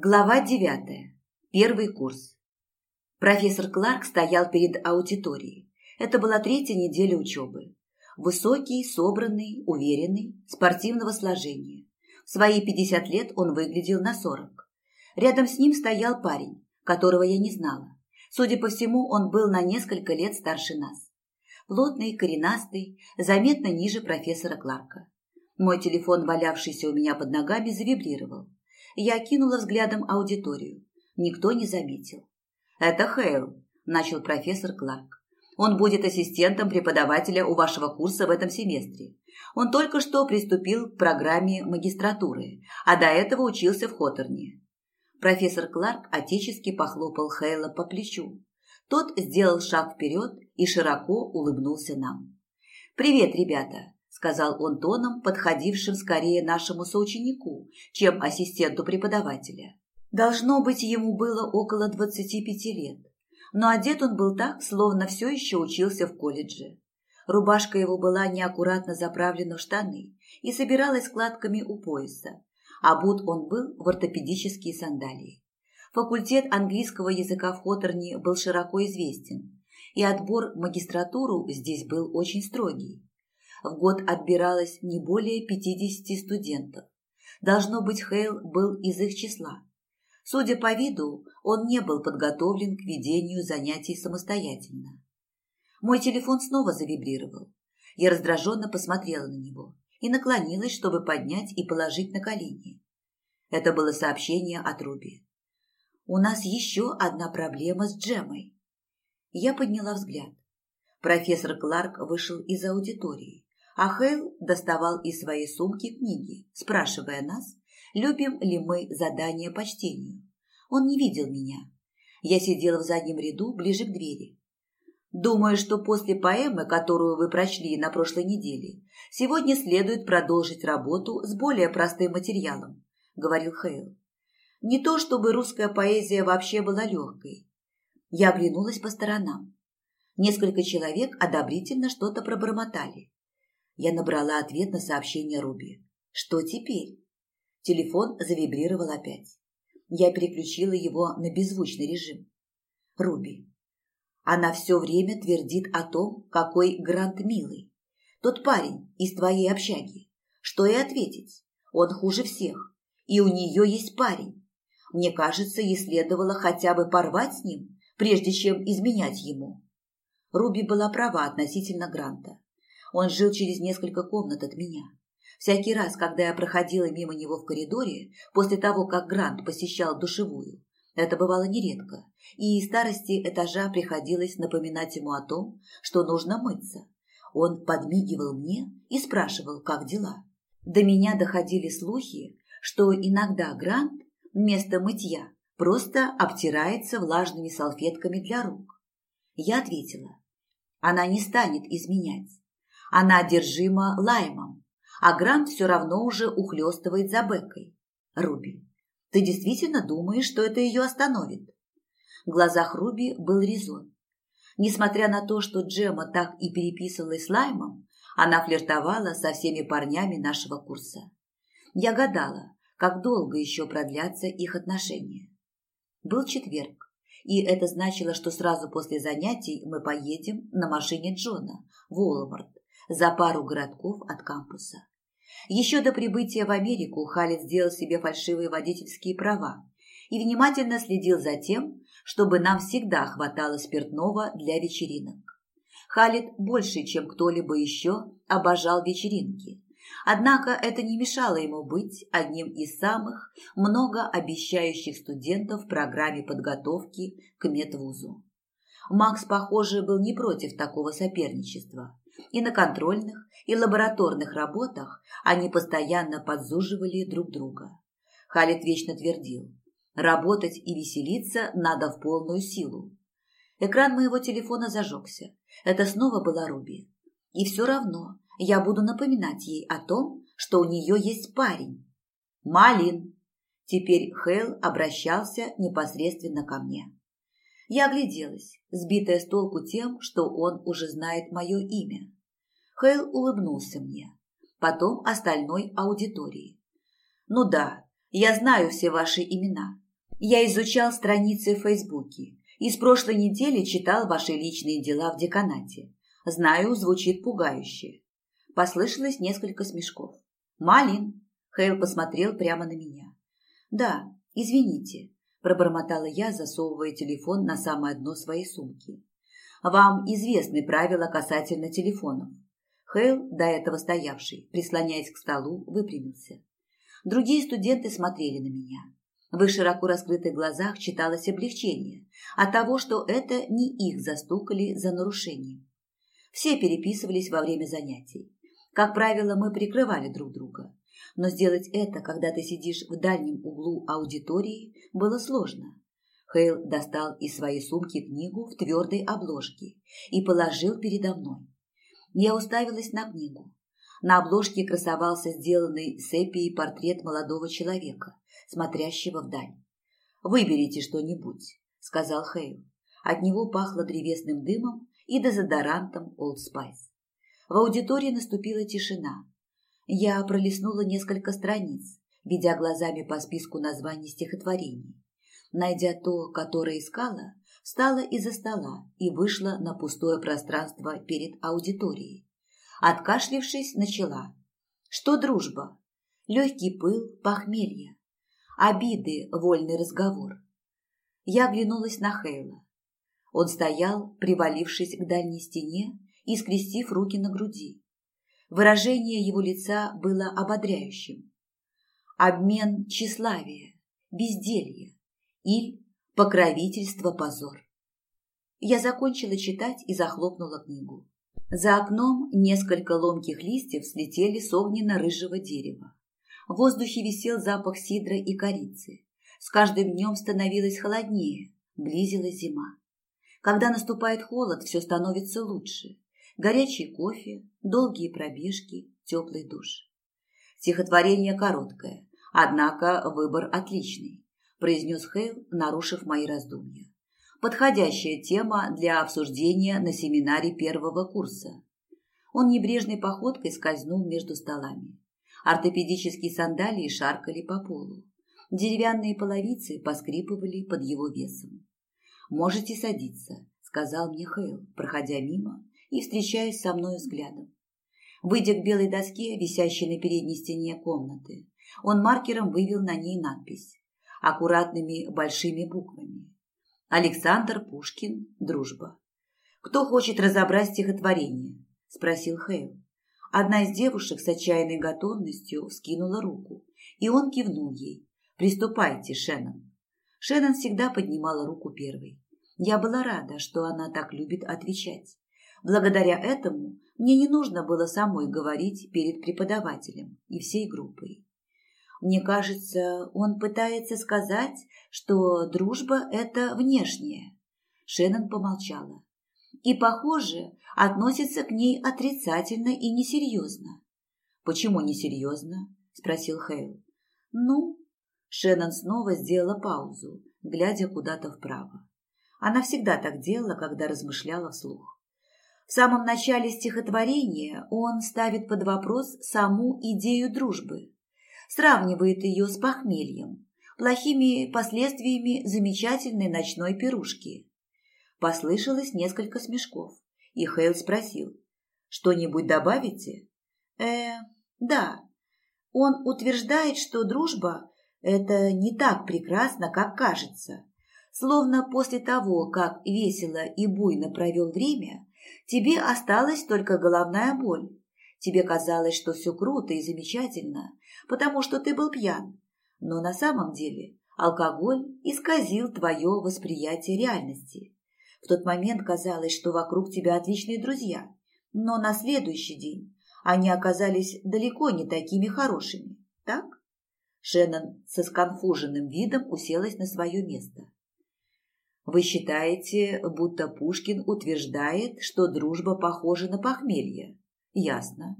Глава девятая. Первый курс. Профессор Кларк стоял перед аудиторией. Это была третья неделя учебы. Высокий, собранный, уверенный, спортивного сложения. В свои 50 лет он выглядел на 40. Рядом с ним стоял парень, которого я не знала. Судя по всему, он был на несколько лет старше нас. Плотный, коренастый, заметно ниже профессора Кларка. Мой телефон, валявшийся у меня под ногами, завибрировал. Я кинула взглядом аудиторию. Никто не заметил. «Это Хейл», – начал профессор Кларк. «Он будет ассистентом преподавателя у вашего курса в этом семестре. Он только что приступил к программе магистратуры, а до этого учился в Хоторне». Профессор Кларк отечески похлопал Хейла по плечу. Тот сделал шаг вперед и широко улыбнулся нам. «Привет, ребята! Сказал он тоном, подходившим скорее нашему соученику, чем ассистенту преподавателя. Должно быть, ему было около двадцати пяти лет, но одет он был так, словно все еще учился в колледже. Рубашка его была неаккуратно заправлена в штаны и собиралась складками у пояса, а бут он был в ортопедические сандалии. Факультет английского языка в Хоторне был широко известен, и отбор в магистратуру здесь был очень строгий. В год отбиралось не более 50 студентов. Должно быть, Хейл был из их числа. Судя по виду, он не был подготовлен к ведению занятий самостоятельно. Мой телефон снова завибрировал. Я раздраженно посмотрела на него и наклонилась, чтобы поднять и положить на колени. Это было сообщение от Руби. «У нас еще одна проблема с Джемой». Я подняла взгляд. Профессор Кларк вышел из аудитории а Хейл доставал из своей сумки книги, спрашивая нас, любим ли мы задание по чтению. Он не видел меня. Я сидела в заднем ряду, ближе к двери. Думаю, что после поэмы, которую вы прочли на прошлой неделе, сегодня следует продолжить работу с более простым материалом, говорил Хейл. Не то, чтобы русская поэзия вообще была легкой. Я оглянулась по сторонам. Несколько человек одобрительно что-то пробормотали. Я набрала ответ на сообщение Руби. Что теперь? Телефон завибрировал опять. Я переключила его на беззвучный режим. Руби. Она все время твердит о том, какой Грант милый. Тот парень из твоей общаги. Что и ответить? Он хуже всех. И у нее есть парень. Мне кажется, ей следовало хотя бы порвать с ним, прежде чем изменять ему. Руби была права относительно Гранта. Он жил через несколько комнат от меня. Всякий раз, когда я проходила мимо него в коридоре, после того, как Грант посещал душевую, это бывало нередко, и из старости этажа приходилось напоминать ему о том, что нужно мыться. Он подмигивал мне и спрашивал, как дела. До меня доходили слухи, что иногда Грант вместо мытья просто обтирается влажными салфетками для рук. Я ответила, она не станет изменять. Она одержима лаймом, а Грант все равно уже ухлестывает за Беккой. Руби, ты действительно думаешь, что это ее остановит? В глазах Руби был резон. Несмотря на то, что Джема так и переписывалась с Лаймом, она флиртовала со всеми парнями нашего курса. Я гадала, как долго еще продлятся их отношения. Был четверг, и это значило, что сразу после занятий мы поедем на машине Джона в Уолмарт за пару городков от кампуса. Еще до прибытия в Америку Халид сделал себе фальшивые водительские права и внимательно следил за тем, чтобы нам всегда хватало спиртного для вечеринок. Халид больше, чем кто-либо еще, обожал вечеринки. Однако это не мешало ему быть одним из самых многообещающих студентов в программе подготовки к медвузу. Макс, похоже, был не против такого соперничества, и на контрольных, и лабораторных работах они постоянно подзуживали друг друга. Халид вечно твердил, работать и веселиться надо в полную силу. Экран моего телефона зажегся. Это снова была Руби. И все равно я буду напоминать ей о том, что у нее есть парень. Малин. Теперь Хейл обращался непосредственно ко мне. Я огляделась, сбитая с толку тем, что он уже знает мое имя. Хейл улыбнулся мне, потом остальной аудитории. «Ну да, я знаю все ваши имена. Я изучал страницы в Фейсбуке и с прошлой недели читал ваши личные дела в деканате. Знаю, звучит пугающе. Послышалось несколько смешков. «Малин!» Хейл посмотрел прямо на меня. «Да, извините», – пробормотала я, засовывая телефон на самое дно своей сумки. «Вам известны правила касательно телефонов». Хейл, до этого стоявший, прислоняясь к столу, выпрямился. Другие студенты смотрели на меня. В их широко раскрытых глазах читалось облегчение от того, что это не их застукали за нарушением. Все переписывались во время занятий. Как правило, мы прикрывали друг друга. Но сделать это, когда ты сидишь в дальнем углу аудитории, было сложно. Хейл достал из своей сумки книгу в твердой обложке и положил передо мной. Я уставилась на книгу. На обложке красовался сделанный сепией портрет молодого человека, смотрящего вдаль. «Выберите что-нибудь», — сказал Хейл. От него пахло древесным дымом и дезодорантом Old Spice. В аудитории наступила тишина. Я пролистнула несколько страниц, ведя глазами по списку названий стихотворений. Найдя то, которое искала, встала из-за стола и вышла на пустое пространство перед аудиторией. Откашлившись, начала. Что дружба? Легкий пыл, похмелье. Обиды, вольный разговор. Я оглянулась на Хейла. Он стоял, привалившись к дальней стене и скрестив руки на груди. Выражение его лица было ободряющим. Обмен тщеславия, безделья или покровительство позор. Я закончила читать и захлопнула книгу. За окном несколько ломких листьев слетели с огненно-рыжего дерева. В воздухе висел запах сидра и корицы. С каждым днем становилось холоднее, близилась зима. Когда наступает холод, все становится лучше. Горячий кофе, долгие пробежки, теплый душ. Стихотворение короткое, однако выбор отличный, произнес Хейл, нарушив мои раздумья подходящая тема для обсуждения на семинаре первого курса. Он небрежной походкой скользнул между столами. Ортопедические сандалии шаркали по полу. Деревянные половицы поскрипывали под его весом. «Можете садиться», — сказал мне Хейл, проходя мимо и встречаясь со мной взглядом. Выйдя к белой доске, висящей на передней стене комнаты, он маркером вывел на ней надпись аккуратными большими буквами Александр Пушкин «Дружба». «Кто хочет разобрать стихотворение?» – спросил Хейл. Одна из девушек с отчаянной готовностью вскинула руку, и он кивнул ей. «Приступайте, Шеннон». Шеннон всегда поднимала руку первой. Я была рада, что она так любит отвечать. Благодаря этому мне не нужно было самой говорить перед преподавателем и всей группой. Мне кажется, он пытается сказать, что дружба – это внешнее. Шеннон помолчала. И, похоже, относится к ней отрицательно и несерьезно. «Почему несерьезно?» – спросил Хейл. «Ну?» Шеннон снова сделала паузу, глядя куда-то вправо. Она всегда так делала, когда размышляла вслух. В самом начале стихотворения он ставит под вопрос саму идею дружбы сравнивает ее с похмельем, плохими последствиями замечательной ночной пирушки. Послышалось несколько смешков, и Хейл спросил, «Что-нибудь добавите?» «Э, да. Он утверждает, что дружба – это не так прекрасно, как кажется. Словно после того, как весело и буйно провел время, тебе осталась только головная боль. Тебе казалось, что все круто и замечательно, потому что ты был пьян. Но на самом деле алкоголь исказил твое восприятие реальности. В тот момент казалось, что вокруг тебя отличные друзья, но на следующий день они оказались далеко не такими хорошими, так? Шеннон со сконфуженным видом уселась на свое место. Вы считаете, будто Пушкин утверждает, что дружба похожа на похмелье? Ясно.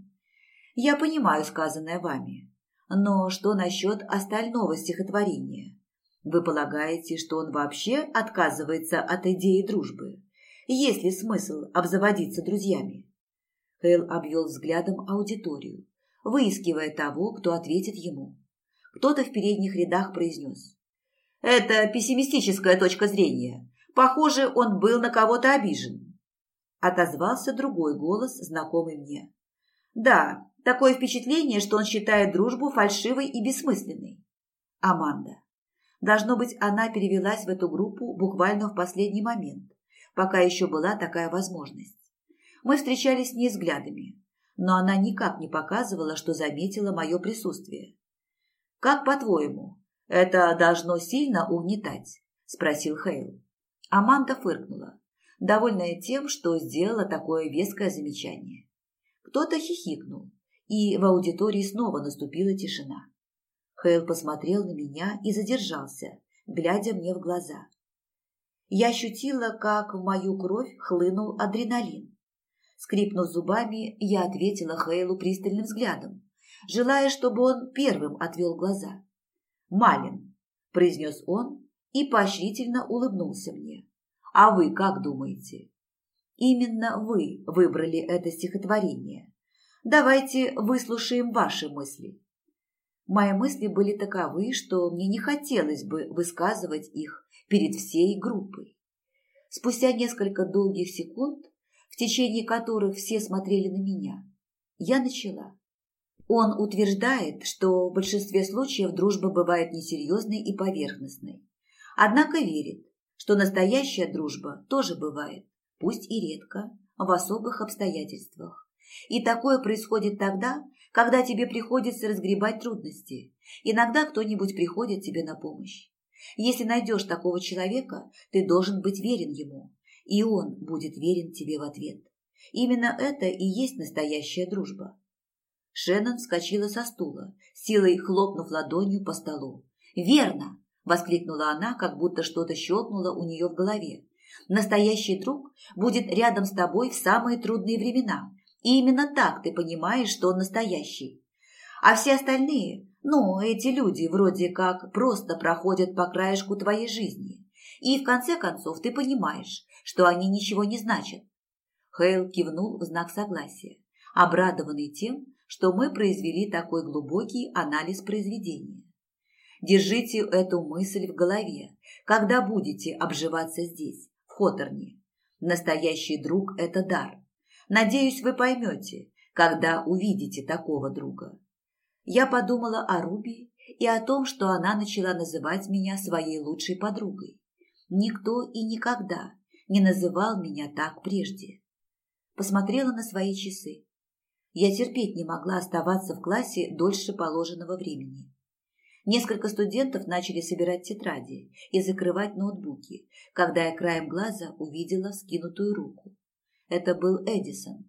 Я понимаю сказанное вами. Но что насчет остального стихотворения? Вы полагаете, что он вообще отказывается от идеи дружбы? Есть ли смысл обзаводиться друзьями? Хейл обвел взглядом аудиторию, выискивая того, кто ответит ему. Кто-то в передних рядах произнес. Это пессимистическая точка зрения. Похоже, он был на кого-то обижен. Отозвался другой голос, знакомый мне. Да, такое впечатление, что он считает дружбу фальшивой и бессмысленной. Аманда. Должно быть, она перевелась в эту группу буквально в последний момент, пока еще была такая возможность. Мы встречались с ней взглядами, но она никак не показывала, что заметила мое присутствие. «Как по-твоему, это должно сильно угнетать?» – спросил Хейл. Аманда фыркнула, довольная тем, что сделала такое веское замечание. Кто-то хихикнул, и в аудитории снова наступила тишина. Хейл посмотрел на меня и задержался, глядя мне в глаза. Я ощутила, как в мою кровь хлынул адреналин. Скрипнув зубами, я ответила Хейлу пристальным взглядом, желая, чтобы он первым отвел глаза. «Малин», – произнес он и поощрительно улыбнулся мне. «А вы как думаете?» «Именно вы выбрали это стихотворение. Давайте выслушаем ваши мысли». Мои мысли были таковы, что мне не хотелось бы высказывать их перед всей группой. Спустя несколько долгих секунд в течение которых все смотрели на меня, я начала. Он утверждает, что в большинстве случаев дружба бывает несерьезной и поверхностной. Однако верит, что настоящая дружба тоже бывает, пусть и редко, в особых обстоятельствах. И такое происходит тогда, когда тебе приходится разгребать трудности. Иногда кто-нибудь приходит тебе на помощь. Если найдешь такого человека, ты должен быть верен ему, и он будет верен тебе в ответ. Именно это и есть настоящая дружба. Шеннон вскочила со стула, силой хлопнув ладонью по столу. «Верно!» – воскликнула она, как будто что-то щелкнуло у нее в голове. «Настоящий друг будет рядом с тобой в самые трудные времена. И именно так ты понимаешь, что он настоящий. А все остальные, ну, эти люди вроде как просто проходят по краешку твоей жизни. И в конце концов ты понимаешь, что они ничего не значат. Хейл кивнул в знак согласия, обрадованный тем, что мы произвели такой глубокий анализ произведения. Держите эту мысль в голове, когда будете обживаться здесь, в Хоторне. Настоящий друг – это дар. Надеюсь, вы поймете, когда увидите такого друга. Я подумала о Руби и о том, что она начала называть меня своей лучшей подругой. Никто и никогда не называл меня так прежде. Посмотрела на свои часы. Я терпеть не могла оставаться в классе дольше положенного времени. Несколько студентов начали собирать тетради и закрывать ноутбуки, когда я краем глаза увидела скинутую руку. Это был Эдисон.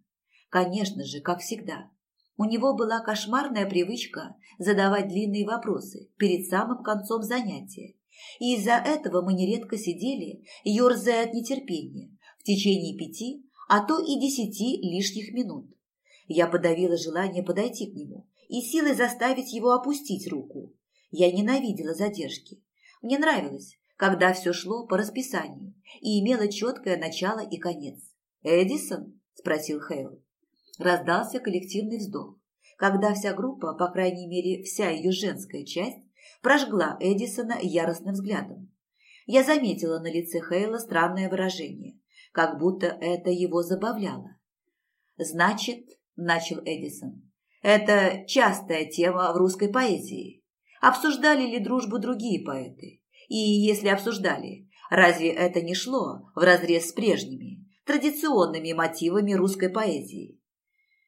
Конечно же, как всегда. У него была кошмарная привычка задавать длинные вопросы перед самым концом занятия и из-за этого мы нередко сидели, ерзая от нетерпения, в течение пяти, а то и десяти лишних минут. Я подавила желание подойти к нему и силой заставить его опустить руку. Я ненавидела задержки. Мне нравилось, когда все шло по расписанию и имело четкое начало и конец. «Эдисон?» – спросил Хейл. Раздался коллективный вздох, когда вся группа, по крайней мере вся ее женская часть, прожгла Эдисона яростным взглядом. Я заметила на лице Хейла странное выражение, как будто это его забавляло. «Значит, — начал Эдисон, — это частая тема в русской поэзии. Обсуждали ли дружбу другие поэты? И если обсуждали, разве это не шло вразрез с прежними, традиционными мотивами русской поэзии?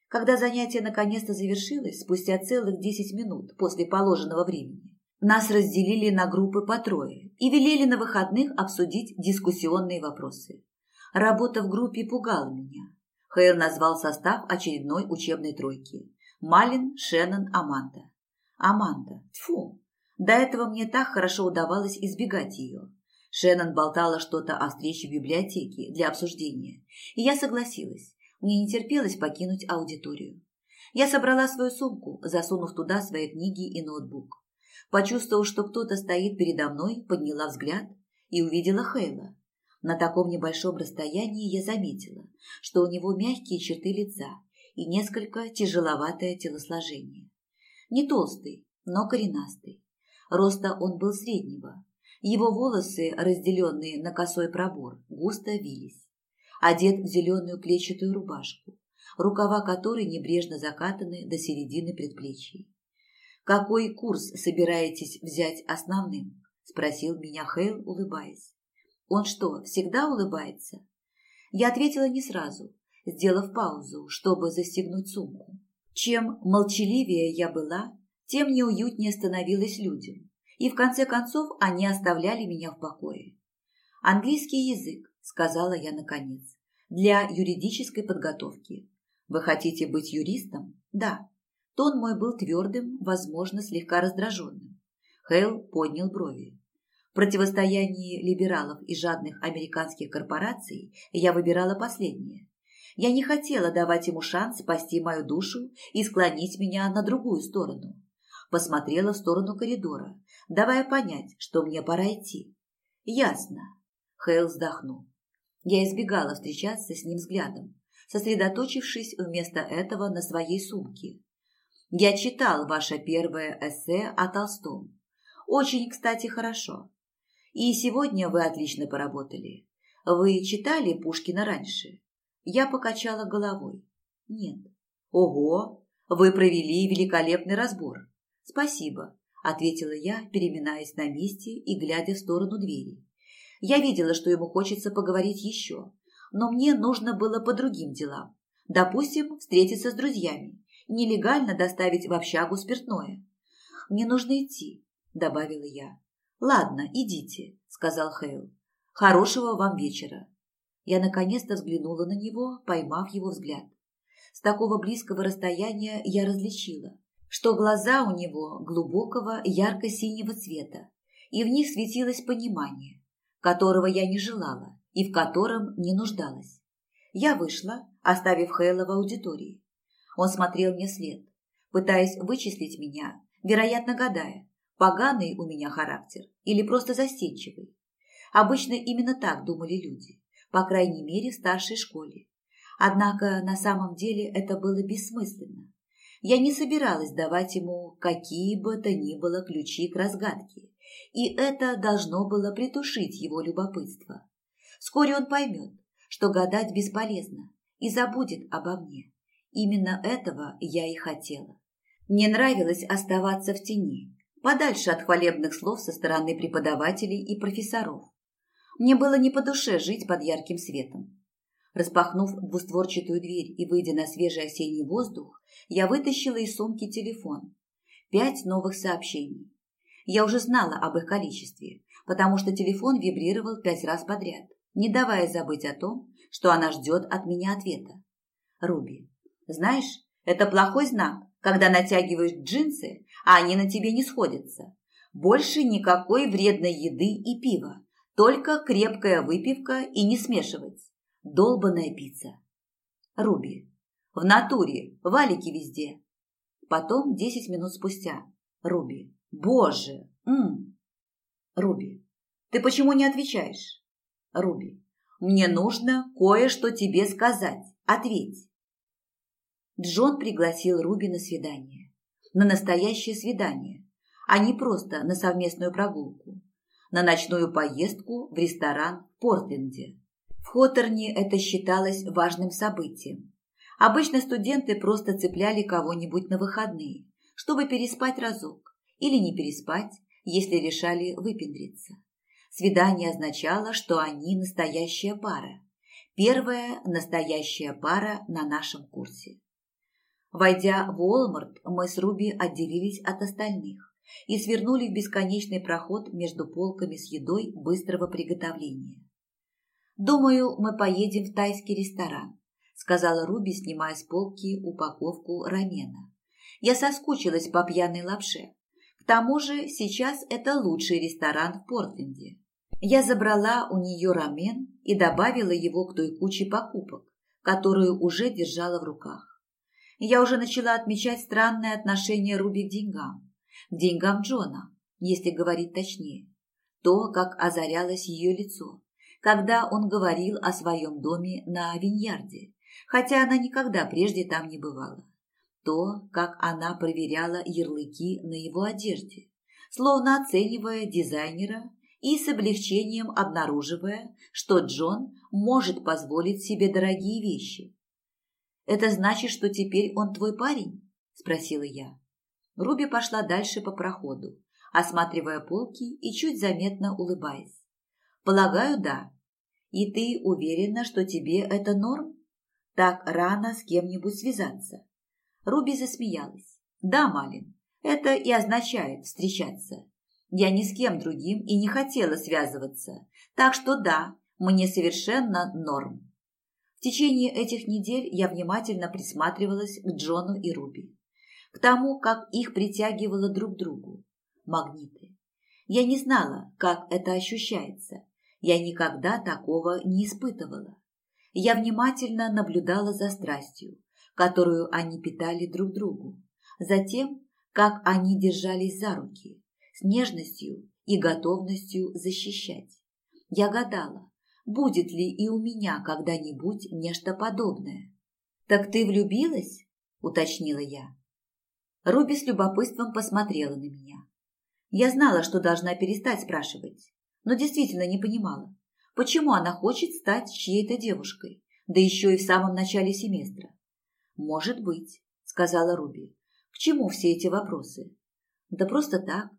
Когда занятие наконец-то завершилось, спустя целых десять минут после положенного времени, нас разделили на группы по трое и велели на выходных обсудить дискуссионные вопросы. Работа в группе пугала меня. Хейл назвал состав очередной учебной тройки. Малин, Шеннон, Аманда. Аманда. Тьфу. До этого мне так хорошо удавалось избегать ее. Шеннон болтала что-то о встрече в библиотеке для обсуждения, и я согласилась. Мне не терпелось покинуть аудиторию. Я собрала свою сумку, засунув туда свои книги и ноутбук. Почувствовав, что кто-то стоит передо мной, подняла взгляд и увидела Хейла. На таком небольшом расстоянии я заметила, что у него мягкие черты лица и несколько тяжеловатое телосложение. Не толстый, но коренастый. Роста он был среднего. Его волосы, разделенные на косой пробор, густо вились. Одет в зеленую клетчатую рубашку, рукава которой небрежно закатаны до середины предплечий. «Какой курс собираетесь взять основным?» – спросил меня Хейл, улыбаясь. «Он что, всегда улыбается?» Я ответила не сразу, сделав паузу, чтобы застегнуть сумку. Чем молчаливее я была, тем неуютнее становилось людям, и в конце концов они оставляли меня в покое. «Английский язык», – сказала я наконец, – «для юридической подготовки. Вы хотите быть юристом?» «Да». Тон мой был твердым, возможно, слегка раздраженным. Хейл поднял брови. В противостоянии либералов и жадных американских корпораций я выбирала последнее. Я не хотела давать ему шанс спасти мою душу и склонить меня на другую сторону. Посмотрела в сторону коридора, давая понять, что мне пора идти. «Ясно», — Хейл вздохнул. Я избегала встречаться с ним взглядом, сосредоточившись вместо этого на своей сумке. Я читал ваше первое эссе о Толстом. Очень, кстати, хорошо. И сегодня вы отлично поработали. Вы читали Пушкина раньше? Я покачала головой. Нет. Ого, вы провели великолепный разбор. Спасибо, ответила я, переминаясь на месте и глядя в сторону двери. Я видела, что ему хочется поговорить еще, но мне нужно было по другим делам. Допустим, встретиться с друзьями нелегально доставить в общагу спиртное. «Мне нужно идти», – добавила я. «Ладно, идите», – сказал Хейл. «Хорошего вам вечера». Я наконец-то взглянула на него, поймав его взгляд. С такого близкого расстояния я различила, что глаза у него глубокого ярко-синего цвета, и в них светилось понимание, которого я не желала и в котором не нуждалась. Я вышла, оставив Хейла в аудитории. Он смотрел мне след, пытаясь вычислить меня, вероятно, гадая, поганый у меня характер или просто застенчивый. Обычно именно так думали люди, по крайней мере, в старшей школе. Однако на самом деле это было бессмысленно. Я не собиралась давать ему какие бы то ни было ключи к разгадке, и это должно было притушить его любопытство. Вскоре он поймет, что гадать бесполезно, и забудет обо мне. Именно этого я и хотела. Мне нравилось оставаться в тени, подальше от хвалебных слов со стороны преподавателей и профессоров. Мне было не по душе жить под ярким светом. Распахнув двустворчатую дверь и выйдя на свежий осенний воздух, я вытащила из сумки телефон. Пять новых сообщений. Я уже знала об их количестве, потому что телефон вибрировал пять раз подряд, не давая забыть о том, что она ждет от меня ответа. Руби. Знаешь, это плохой знак, когда натягиваешь джинсы, а они на тебе не сходятся. Больше никакой вредной еды и пива, только крепкая выпивка и не смешивать. Долбаная пицца. Руби. В натуре, валики везде. Потом, десять минут спустя. Руби. Боже. М. Руби. Ты почему не отвечаешь? Руби. Мне нужно кое-что тебе сказать. Ответь. Джон пригласил Руби на свидание. На настоящее свидание, а не просто на совместную прогулку. На ночную поездку в ресторан в Портленде. В Хоторне это считалось важным событием. Обычно студенты просто цепляли кого-нибудь на выходные, чтобы переспать разок или не переспать, если решали выпендриться. Свидание означало, что они настоящая пара. Первая настоящая пара на нашем курсе. Войдя в Уолмарт, мы с Руби отделились от остальных и свернули в бесконечный проход между полками с едой быстрого приготовления. «Думаю, мы поедем в тайский ресторан», сказала Руби, снимая с полки упаковку рамена. «Я соскучилась по пьяной лапше. К тому же сейчас это лучший ресторан в Портленде». Я забрала у нее рамен и добавила его к той куче покупок, которую уже держала в руках. Я уже начала отмечать странное отношение Руби к деньгам. К деньгам Джона, если говорить точнее. То, как озарялось ее лицо, когда он говорил о своем доме на Виньярде, хотя она никогда прежде там не бывала. То, как она проверяла ярлыки на его одежде, словно оценивая дизайнера и с облегчением обнаруживая, что Джон может позволить себе дорогие вещи. «Это значит, что теперь он твой парень?» – спросила я. Руби пошла дальше по проходу, осматривая полки и чуть заметно улыбаясь. «Полагаю, да. И ты уверена, что тебе это норм? Так рано с кем-нибудь связаться?» Руби засмеялась. «Да, Малин, это и означает встречаться. Я ни с кем другим и не хотела связываться, так что да, мне совершенно норм». Течение этих недель я внимательно присматривалась к Джону и Руби, к тому, как их притягивало друг к другу. Магниты. Я не знала, как это ощущается. Я никогда такого не испытывала. Я внимательно наблюдала за страстью, которую они питали друг другу, за тем, как они держались за руки, с нежностью и готовностью защищать. Я гадала, будет ли и у меня когда-нибудь нечто подобное. «Так ты влюбилась?» – уточнила я. Руби с любопытством посмотрела на меня. Я знала, что должна перестать спрашивать, но действительно не понимала, почему она хочет стать чьей-то девушкой, да еще и в самом начале семестра. «Может быть», – сказала Руби. «К чему все эти вопросы?» «Да просто так.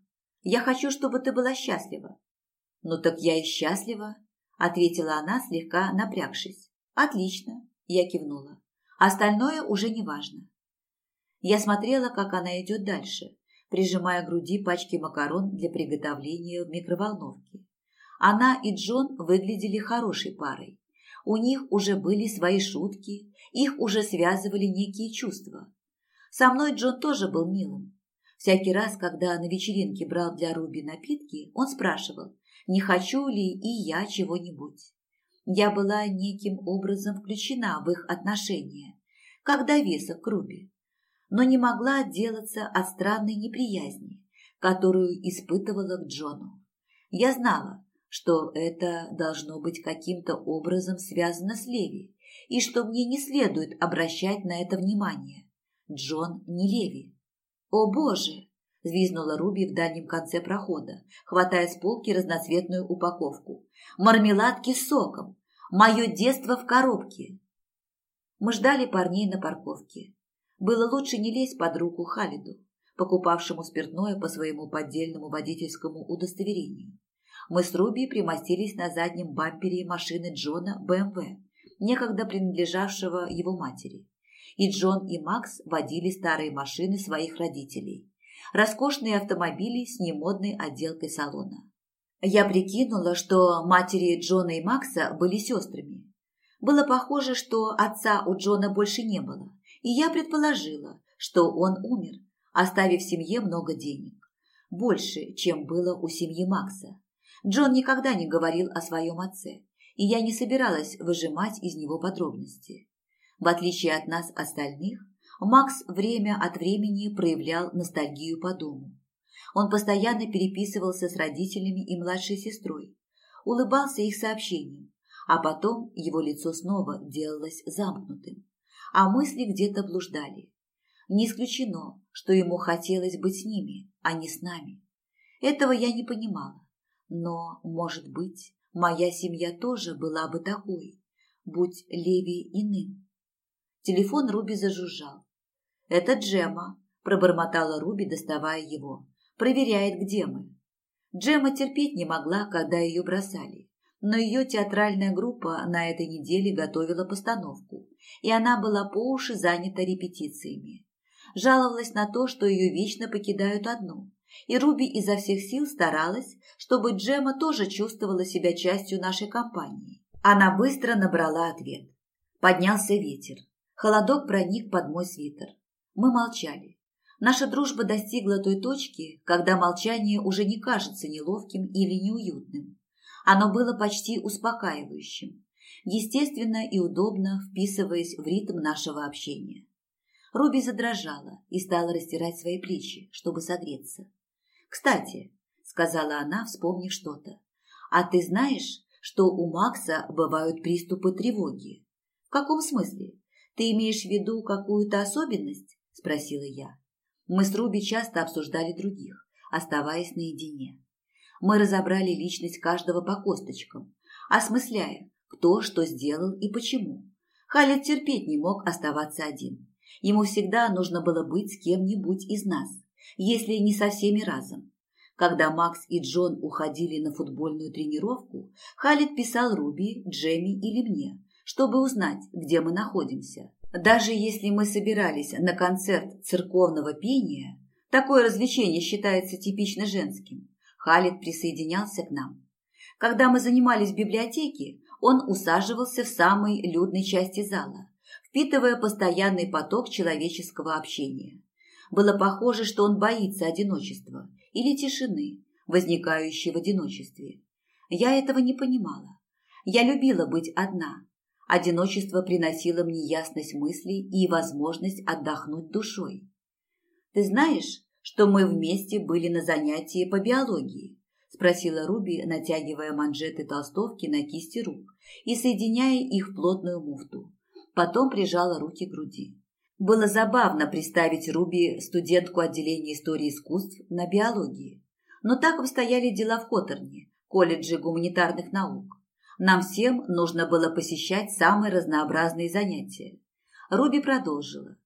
Я хочу, чтобы ты была счастлива». «Ну так я и счастлива», – ответила она, слегка напрягшись. «Отлично», – я кивнула. «Остальное уже не важно». Я смотрела, как она идет дальше, прижимая к груди пачки макарон для приготовления в микроволновке. Она и Джон выглядели хорошей парой. У них уже были свои шутки, их уже связывали некие чувства. Со мной Джон тоже был милым. Всякий раз, когда на вечеринке брал для Руби напитки, он спрашивал, не хочу ли и я чего-нибудь. Я была неким образом включена в их отношения, как довесок к Руби, но не могла отделаться от странной неприязни, которую испытывала к Джону. Я знала, что это должно быть каким-то образом связано с Леви, и что мне не следует обращать на это внимание. Джон не Леви. «О, Боже!» – звизнула Руби в дальнем конце прохода, хватая с полки разноцветную упаковку. «Мармеладки с соком! Мое детство в коробке!» Мы ждали парней на парковке. Было лучше не лезть под руку Халиду, покупавшему спиртное по своему поддельному водительскому удостоверению. Мы с Руби примостились на заднем бампере машины Джона БМВ, некогда принадлежавшего его матери. И Джон и Макс водили старые машины своих родителей. Роскошные автомобили с немодной отделкой салона. Я прикинула, что матери Джона и Макса были сестрами. Было похоже, что отца у Джона больше не было, и я предположила, что он умер, оставив семье много денег. Больше, чем было у семьи Макса. Джон никогда не говорил о своем отце, и я не собиралась выжимать из него подробности. В отличие от нас остальных, Макс время от времени проявлял ностальгию по дому. Он постоянно переписывался с родителями и младшей сестрой, улыбался их сообщениям, а потом его лицо снова делалось замкнутым, а мысли где-то блуждали. Не исключено, что ему хотелось быть с ними, а не с нами. Этого я не понимала. Но, может быть, моя семья тоже была бы такой, будь Леви иным. Телефон Руби зажужжал. «Это Джема», – пробормотала Руби, доставая его. «Проверяет, где мы». Джема терпеть не могла, когда ее бросали, но ее театральная группа на этой неделе готовила постановку, и она была по уши занята репетициями. Жаловалась на то, что ее вечно покидают одну, и Руби изо всех сил старалась, чтобы Джема тоже чувствовала себя частью нашей компании. Она быстро набрала ответ. Поднялся ветер. Холодок проник под мой свитер. Мы молчали. Наша дружба достигла той точки, когда молчание уже не кажется неловким или неуютным. Оно было почти успокаивающим, естественно и удобно вписываясь в ритм нашего общения. Руби задрожала и стала растирать свои плечи, чтобы согреться. «Кстати», — сказала она, вспомнив что-то, «а ты знаешь, что у Макса бывают приступы тревоги?» «В каком смысле? Ты имеешь в виду какую-то особенность?» – спросила я. Мы с Руби часто обсуждали других, оставаясь наедине. Мы разобрали личность каждого по косточкам, осмысляя, кто что сделал и почему. Халид терпеть не мог оставаться один. Ему всегда нужно было быть с кем-нибудь из нас, если не со всеми разом. Когда Макс и Джон уходили на футбольную тренировку, Халид писал Руби, Джемми или мне, чтобы узнать, где мы находимся. Даже если мы собирались на концерт церковного пения, такое развлечение считается типично женским, Халид присоединялся к нам. Когда мы занимались в библиотеке, он усаживался в самой людной части зала, впитывая постоянный поток человеческого общения. Было похоже, что он боится одиночества или тишины, возникающей в одиночестве. Я этого не понимала. Я любила быть одна. Одиночество приносило мне ясность мыслей и возможность отдохнуть душой. «Ты знаешь, что мы вместе были на занятии по биологии?» – спросила Руби, натягивая манжеты толстовки на кисти рук и соединяя их в плотную муфту. Потом прижала руки к груди. Было забавно представить Руби студентку отделения истории искусств на биологии. Но так обстояли дела в Хоторне, колледже гуманитарных наук. Нам всем нужно было посещать самые разнообразные занятия. Руби продолжила.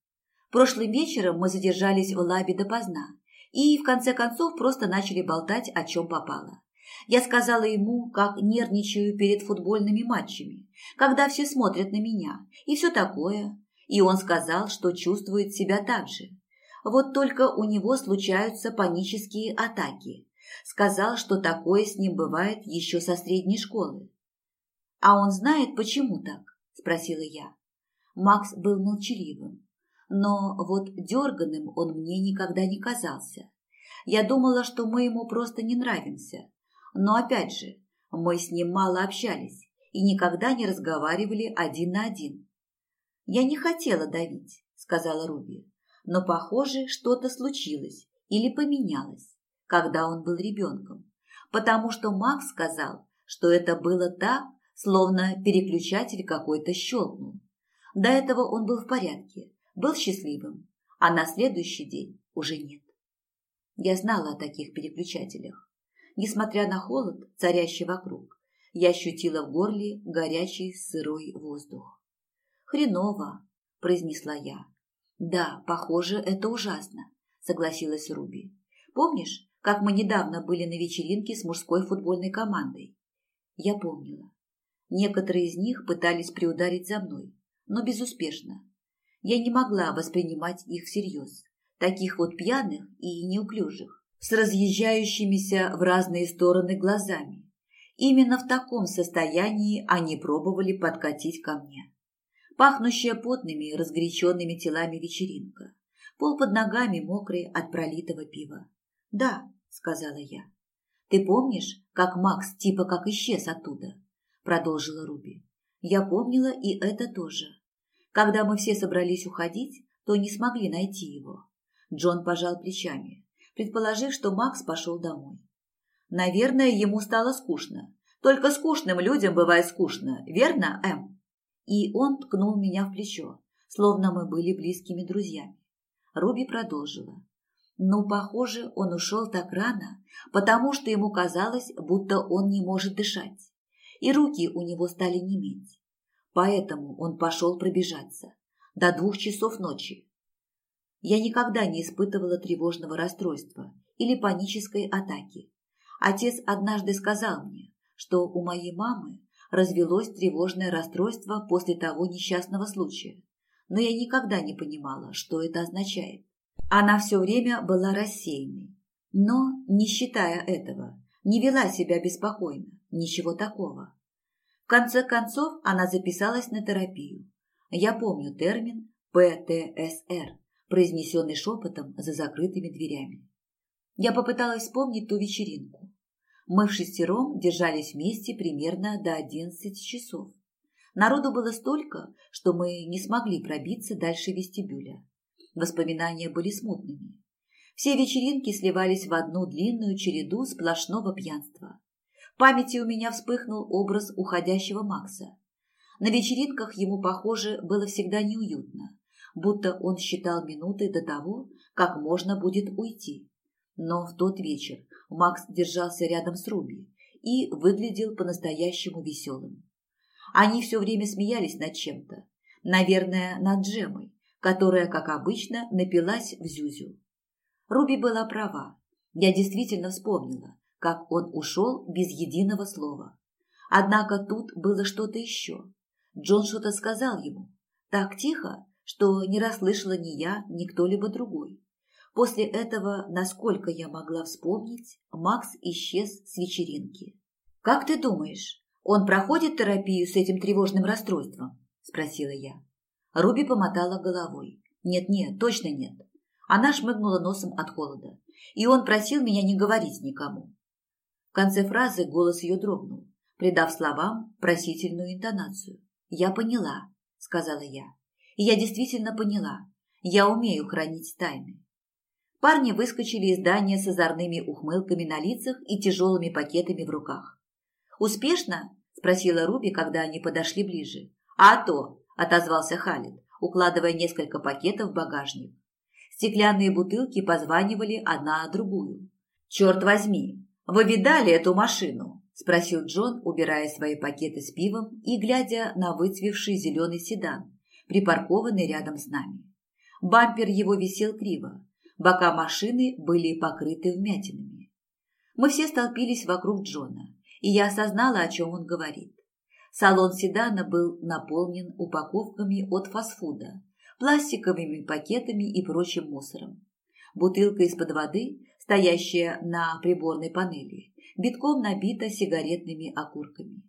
Прошлым вечером мы задержались в лабе допоздна и, в конце концов, просто начали болтать, о чем попало. Я сказала ему, как нервничаю перед футбольными матчами, когда все смотрят на меня, и все такое, и он сказал, что чувствует себя так же. Вот только у него случаются панические атаки. Сказал, что такое с ним бывает еще со средней школы. «А он знает, почему так?» – спросила я. Макс был молчаливым, но вот дерганым он мне никогда не казался. Я думала, что мы ему просто не нравимся. Но опять же, мы с ним мало общались и никогда не разговаривали один на один. «Я не хотела давить», – сказала Руби. «Но, похоже, что-то случилось или поменялось, когда он был ребенком, потому что Макс сказал, что это было так, словно переключатель какой-то щелкнул. До этого он был в порядке, был счастливым, а на следующий день уже нет. Я знала о таких переключателях. Несмотря на холод, царящий вокруг, я ощутила в горле горячий сырой воздух. «Хреново», – произнесла я. «Да, похоже, это ужасно», – согласилась Руби. «Помнишь, как мы недавно были на вечеринке с мужской футбольной командой?» Я помнила. Некоторые из них пытались приударить за мной, но безуспешно. Я не могла воспринимать их всерьез, таких вот пьяных и неуклюжих, с разъезжающимися в разные стороны глазами. Именно в таком состоянии они пробовали подкатить ко мне пахнущая потными и разгоряченными телами вечеринка. Пол под ногами мокрый от пролитого пива. «Да», — сказала я. «Ты помнишь, как Макс типа как исчез оттуда?» — продолжила Руби. «Я помнила и это тоже. Когда мы все собрались уходить, то не смогли найти его». Джон пожал плечами, предположив, что Макс пошел домой. «Наверное, ему стало скучно. Только скучным людям бывает скучно, верно, Эм?» и он ткнул меня в плечо, словно мы были близкими друзьями. Руби продолжила. Ну, похоже, он ушел так рано, потому что ему казалось, будто он не может дышать, и руки у него стали неметь. Поэтому он пошел пробежаться до двух часов ночи. Я никогда не испытывала тревожного расстройства или панической атаки. Отец однажды сказал мне, что у моей мамы развелось тревожное расстройство после того несчастного случая. Но я никогда не понимала, что это означает. Она все время была рассеянной. Но, не считая этого, не вела себя беспокойно, ничего такого. В конце концов, она записалась на терапию. Я помню термин ПТСР, произнесенный шепотом за закрытыми дверями. Я попыталась вспомнить ту вечеринку. Мы в шестером держались вместе примерно до одиннадцати часов. Народу было столько, что мы не смогли пробиться дальше вестибюля. Воспоминания были смутными. Все вечеринки сливались в одну длинную череду сплошного пьянства. В памяти у меня вспыхнул образ уходящего Макса. На вечеринках ему, похоже, было всегда неуютно, будто он считал минуты до того, как можно будет уйти. Но в тот вечер Макс держался рядом с Руби и выглядел по-настоящему веселым. Они все время смеялись над чем-то, наверное, над Джемой, которая, как обычно, напилась в Зюзю. Руби была права. Я действительно вспомнила, как он ушел без единого слова. Однако тут было что-то еще. Джон что-то сказал ему. Так тихо, что не расслышала ни я, ни кто-либо другой. После этого, насколько я могла вспомнить, Макс исчез с вечеринки. «Как ты думаешь, он проходит терапию с этим тревожным расстройством?» – спросила я. Руби помотала головой. «Нет-нет, точно нет». Она шмыгнула носом от холода. И он просил меня не говорить никому. В конце фразы голос ее дрогнул, придав словам просительную интонацию. «Я поняла», – сказала я. И я действительно поняла. Я умею хранить тайны. Парни выскочили из здания с озорными ухмылками на лицах и тяжелыми пакетами в руках. «Успешно?» – спросила Руби, когда они подошли ближе. «А то!» – отозвался Халид, укладывая несколько пакетов в багажник. Стеклянные бутылки позванивали одна о другую. «Черт возьми! Вы видали эту машину?» – спросил Джон, убирая свои пакеты с пивом и глядя на выцвевший зеленый седан, припаркованный рядом с нами. Бампер его висел криво, бока машины были покрыты вмятинами. Мы все столпились вокруг Джона, и я осознала, о чем он говорит. Салон седана был наполнен упаковками от фастфуда, пластиковыми пакетами и прочим мусором. Бутылка из-под воды, стоящая на приборной панели, битком набита сигаретными окурками.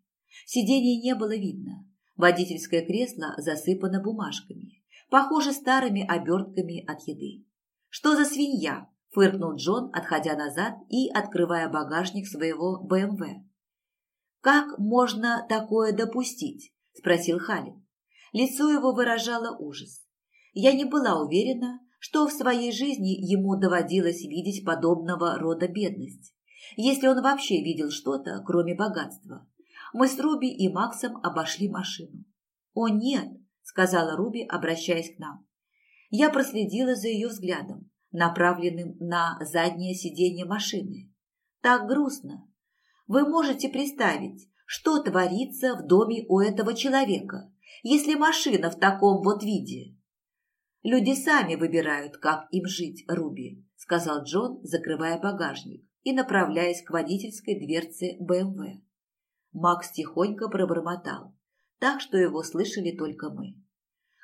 Сидений не было видно, Водительское кресло засыпано бумажками, похоже старыми обертками от еды. «Что за свинья?» – фыркнул Джон, отходя назад и открывая багажник своего БМВ. «Как можно такое допустить?» – спросил Халин. Лицо его выражало ужас. Я не была уверена, что в своей жизни ему доводилось видеть подобного рода бедность, если он вообще видел что-то, кроме богатства мы с Руби и Максом обошли машину. «О, нет!» – сказала Руби, обращаясь к нам. Я проследила за ее взглядом, направленным на заднее сиденье машины. «Так грустно. Вы можете представить, что творится в доме у этого человека, если машина в таком вот виде?» «Люди сами выбирают, как им жить, Руби», – сказал Джон, закрывая багажник и направляясь к водительской дверце БМВ. Макс тихонько пробормотал, так что его слышали только мы.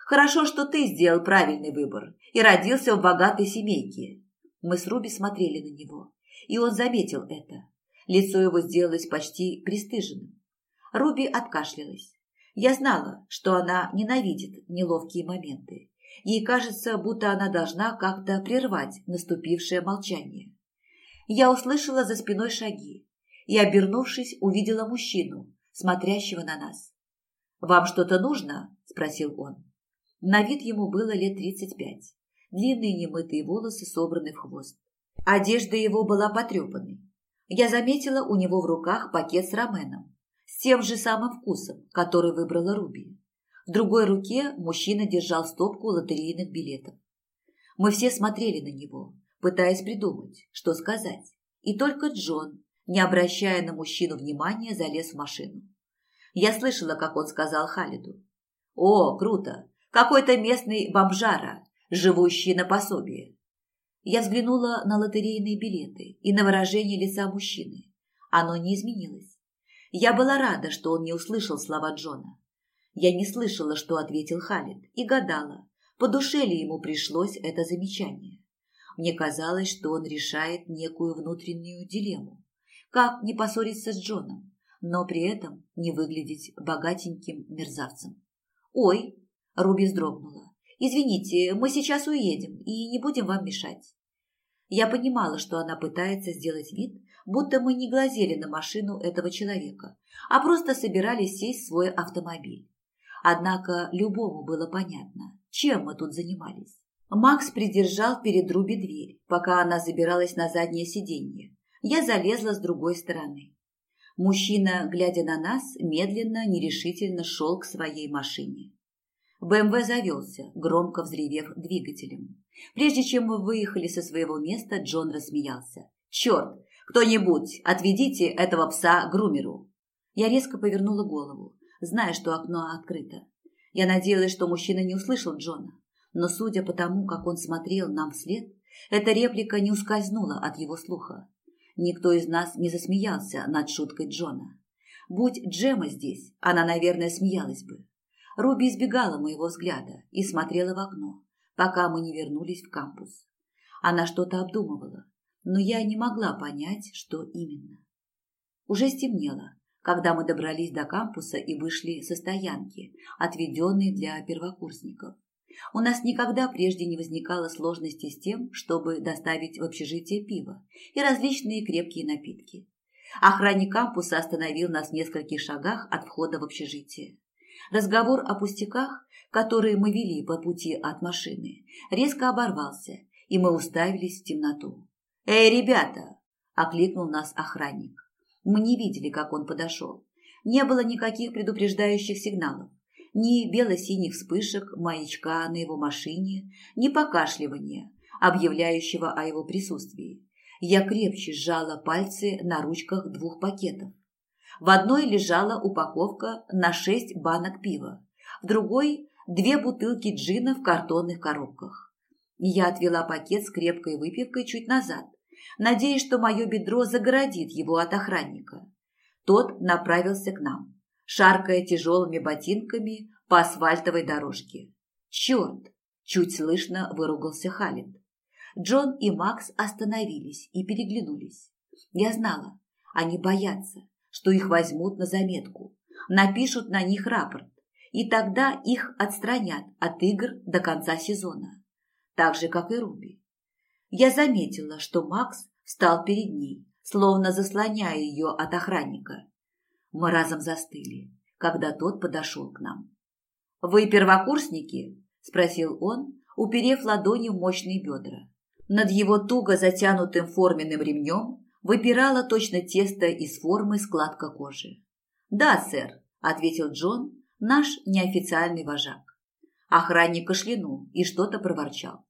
«Хорошо, что ты сделал правильный выбор и родился в богатой семейке». Мы с Руби смотрели на него, и он заметил это. Лицо его сделалось почти пристыженным. Руби откашлялась. Я знала, что она ненавидит неловкие моменты. Ей кажется, будто она должна как-то прервать наступившее молчание. Я услышала за спиной шаги, и, обернувшись, увидела мужчину, смотрящего на нас. «Вам что-то нужно?» – спросил он. На вид ему было лет тридцать пять. Длинные немытые волосы собраны в хвост. Одежда его была потрепанной. Я заметила у него в руках пакет с раменом, с тем же самым вкусом, который выбрала Руби. В другой руке мужчина держал стопку лотерейных билетов. Мы все смотрели на него, пытаясь придумать, что сказать. И только Джон, не обращая на мужчину внимания, залез в машину. Я слышала, как он сказал Халиду. «О, круто! Какой-то местный бомжара, живущий на пособие». Я взглянула на лотерейные билеты и на выражение лица мужчины. Оно не изменилось. Я была рада, что он не услышал слова Джона. Я не слышала, что ответил Халид, и гадала, по душе ли ему пришлось это замечание. Мне казалось, что он решает некую внутреннюю дилемму как не поссориться с Джоном, но при этом не выглядеть богатеньким мерзавцем. «Ой!» – Руби вздрогнула. «Извините, мы сейчас уедем и не будем вам мешать». Я понимала, что она пытается сделать вид, будто мы не глазели на машину этого человека, а просто собирались сесть в свой автомобиль. Однако любому было понятно, чем мы тут занимались. Макс придержал перед Руби дверь, пока она забиралась на заднее сиденье, я залезла с другой стороны. Мужчина, глядя на нас, медленно, нерешительно шел к своей машине. БМВ завелся, громко взревев двигателем. Прежде чем мы выехали со своего места, Джон рассмеялся. «Черт! Кто-нибудь, отведите этого пса к грумеру. Я резко повернула голову, зная, что окно открыто. Я надеялась, что мужчина не услышал Джона, но судя по тому, как он смотрел нам вслед, эта реплика не ускользнула от его слуха. Никто из нас не засмеялся над шуткой Джона. Будь Джема здесь, она, наверное, смеялась бы. Руби избегала моего взгляда и смотрела в окно, пока мы не вернулись в кампус. Она что-то обдумывала, но я не могла понять, что именно. Уже стемнело, когда мы добрались до кампуса и вышли со стоянки, отведенной для первокурсников. У нас никогда прежде не возникало сложности с тем, чтобы доставить в общежитие пиво и различные крепкие напитки. Охранник кампуса остановил нас в нескольких шагах от входа в общежитие. Разговор о пустяках, которые мы вели по пути от машины, резко оборвался, и мы уставились в темноту. «Эй, ребята!» – окликнул нас охранник. Мы не видели, как он подошел. Не было никаких предупреждающих сигналов ни бело-синих вспышек маячка на его машине, ни покашливания, объявляющего о его присутствии. Я крепче сжала пальцы на ручках двух пакетов. В одной лежала упаковка на шесть банок пива, в другой – две бутылки джина в картонных коробках. Я отвела пакет с крепкой выпивкой чуть назад, надеясь, что мое бедро загородит его от охранника. Тот направился к нам шаркая тяжелыми ботинками по асфальтовой дорожке. «Черт!» – чуть слышно выругался Халид. Джон и Макс остановились и переглянулись. Я знала, они боятся, что их возьмут на заметку, напишут на них рапорт, и тогда их отстранят от игр до конца сезона, так же, как и Руби. Я заметила, что Макс встал перед ней, словно заслоняя ее от охранника, мы разом застыли, когда тот подошел к нам. «Вы первокурсники?» – спросил он, уперев ладонью мощные бедра. Над его туго затянутым форменным ремнем выпирала точно тесто из формы складка кожи. «Да, сэр», – ответил Джон, наш неофициальный вожак. Охранник кашлянул и что-то проворчал.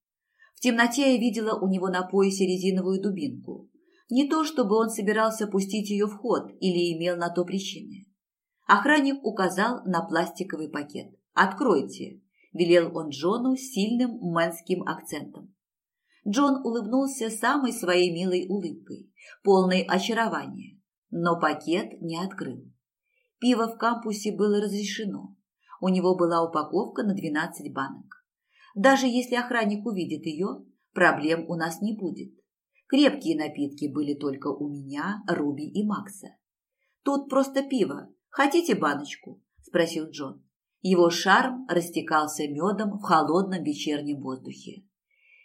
В темноте я видела у него на поясе резиновую дубинку, не то, чтобы он собирался пустить ее в ход или имел на то причины. Охранник указал на пластиковый пакет. «Откройте», – велел он Джону сильным мэнским акцентом. Джон улыбнулся самой своей милой улыбкой, полной очарования, но пакет не открыл. Пиво в кампусе было разрешено. У него была упаковка на 12 банок. Даже если охранник увидит ее, проблем у нас не будет. Крепкие напитки были только у меня, Руби и Макса. «Тут просто пиво. Хотите баночку?» – спросил Джон. Его шарм растекался медом в холодном вечернем воздухе.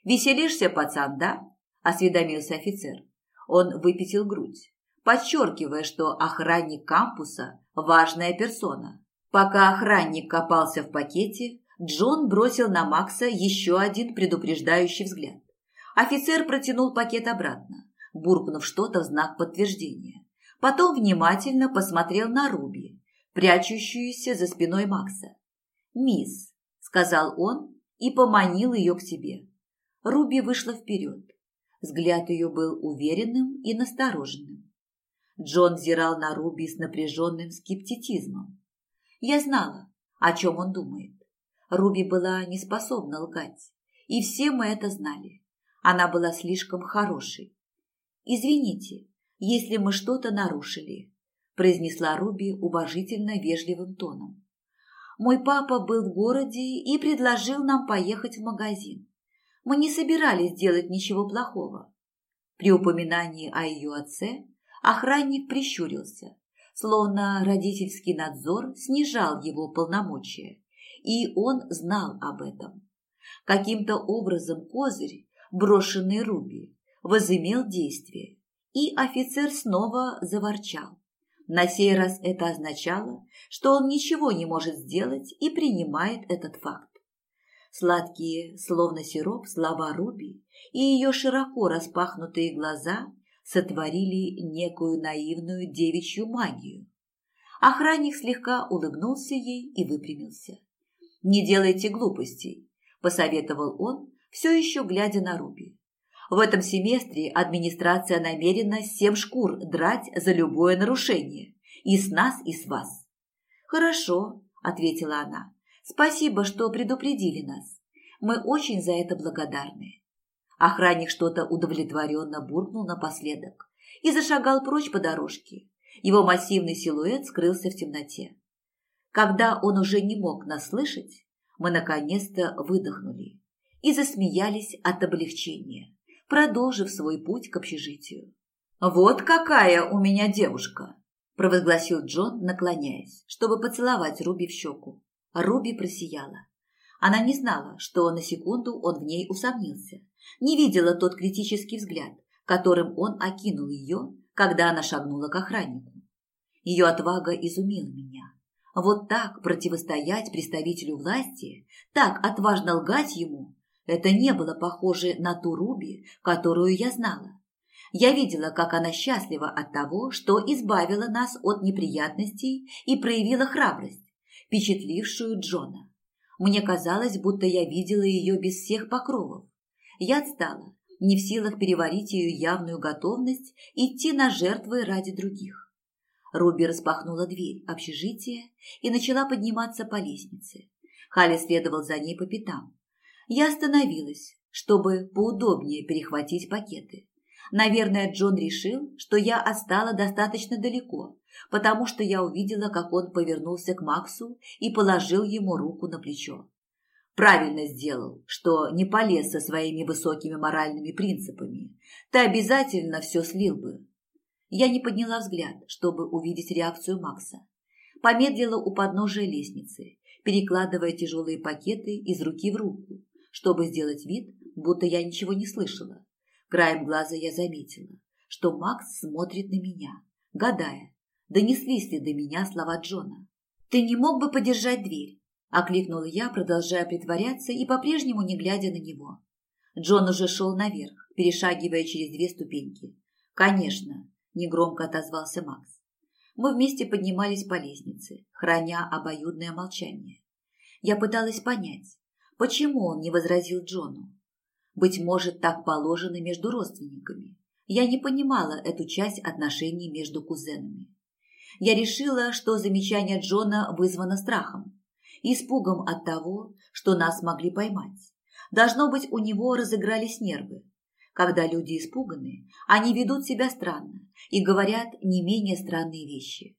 «Веселишься, пацан, да?» – осведомился офицер. Он выпятил грудь, подчеркивая, что охранник кампуса – важная персона. Пока охранник копался в пакете, Джон бросил на Макса еще один предупреждающий взгляд. Офицер протянул пакет обратно, буркнув что-то в знак подтверждения. Потом внимательно посмотрел на Руби, прячущуюся за спиной Макса. «Мисс», — сказал он и поманил ее к себе. Руби вышла вперед. Взгляд ее был уверенным и настороженным. Джон взирал на Руби с напряженным скептицизмом. Я знала, о чем он думает. Руби была не способна лгать, и все мы это знали. Она была слишком хорошей. «Извините, если мы что-то нарушили», – произнесла Руби уважительно вежливым тоном. «Мой папа был в городе и предложил нам поехать в магазин. Мы не собирались делать ничего плохого». При упоминании о ее отце охранник прищурился, словно родительский надзор снижал его полномочия, и он знал об этом. Каким-то образом козырь брошенный Руби, возымел действие, и офицер снова заворчал. На сей раз это означало, что он ничего не может сделать и принимает этот факт. Сладкие, словно сироп, слова Руби и ее широко распахнутые глаза сотворили некую наивную девичью магию. Охранник слегка улыбнулся ей и выпрямился. «Не делайте глупостей», – посоветовал он, все еще глядя на Руби. В этом семестре администрация намерена семь шкур драть за любое нарушение. И с нас, и с вас. Хорошо, ответила она. Спасибо, что предупредили нас. Мы очень за это благодарны. Охранник что-то удовлетворенно буркнул напоследок и зашагал прочь по дорожке. Его массивный силуэт скрылся в темноте. Когда он уже не мог нас слышать, мы наконец-то выдохнули и засмеялись от облегчения, продолжив свой путь к общежитию. «Вот какая у меня девушка!» – провозгласил Джон, наклоняясь, чтобы поцеловать Руби в щеку. Руби просияла. Она не знала, что на секунду он в ней усомнился, не видела тот критический взгляд, которым он окинул ее, когда она шагнула к охраннику. Ее отвага изумила меня. Вот так противостоять представителю власти, так отважно лгать ему, это не было похоже на ту Руби, которую я знала. Я видела, как она счастлива от того, что избавила нас от неприятностей и проявила храбрость, впечатлившую Джона. Мне казалось, будто я видела ее без всех покровов. Я отстала, не в силах переварить ее явную готовность идти на жертвы ради других. Руби распахнула дверь общежития и начала подниматься по лестнице. Халли следовал за ней по пятам. Я остановилась, чтобы поудобнее перехватить пакеты. Наверное, Джон решил, что я остала достаточно далеко, потому что я увидела, как он повернулся к Максу и положил ему руку на плечо. Правильно сделал, что не полез со своими высокими моральными принципами. Ты обязательно все слил бы. Я не подняла взгляд, чтобы увидеть реакцию Макса. Помедлила у подножия лестницы, перекладывая тяжелые пакеты из руки в руку, чтобы сделать вид, будто я ничего не слышала. Краем глаза я заметила, что Макс смотрит на меня, гадая, донеслись ли до меня слова Джона. «Ты не мог бы подержать дверь?» – окликнула я, продолжая притворяться и по-прежнему не глядя на него. Джон уже шел наверх, перешагивая через две ступеньки. «Конечно, негромко отозвался Макс. Мы вместе поднимались по лестнице, храня обоюдное молчание. Я пыталась понять, почему он не возразил Джону. Быть может, так положено между родственниками. Я не понимала эту часть отношений между кузенами. Я решила, что замечание Джона вызвано страхом, испугом от того, что нас могли поймать. Должно быть, у него разыгрались нервы, когда люди испуганы, они ведут себя странно и говорят не менее странные вещи.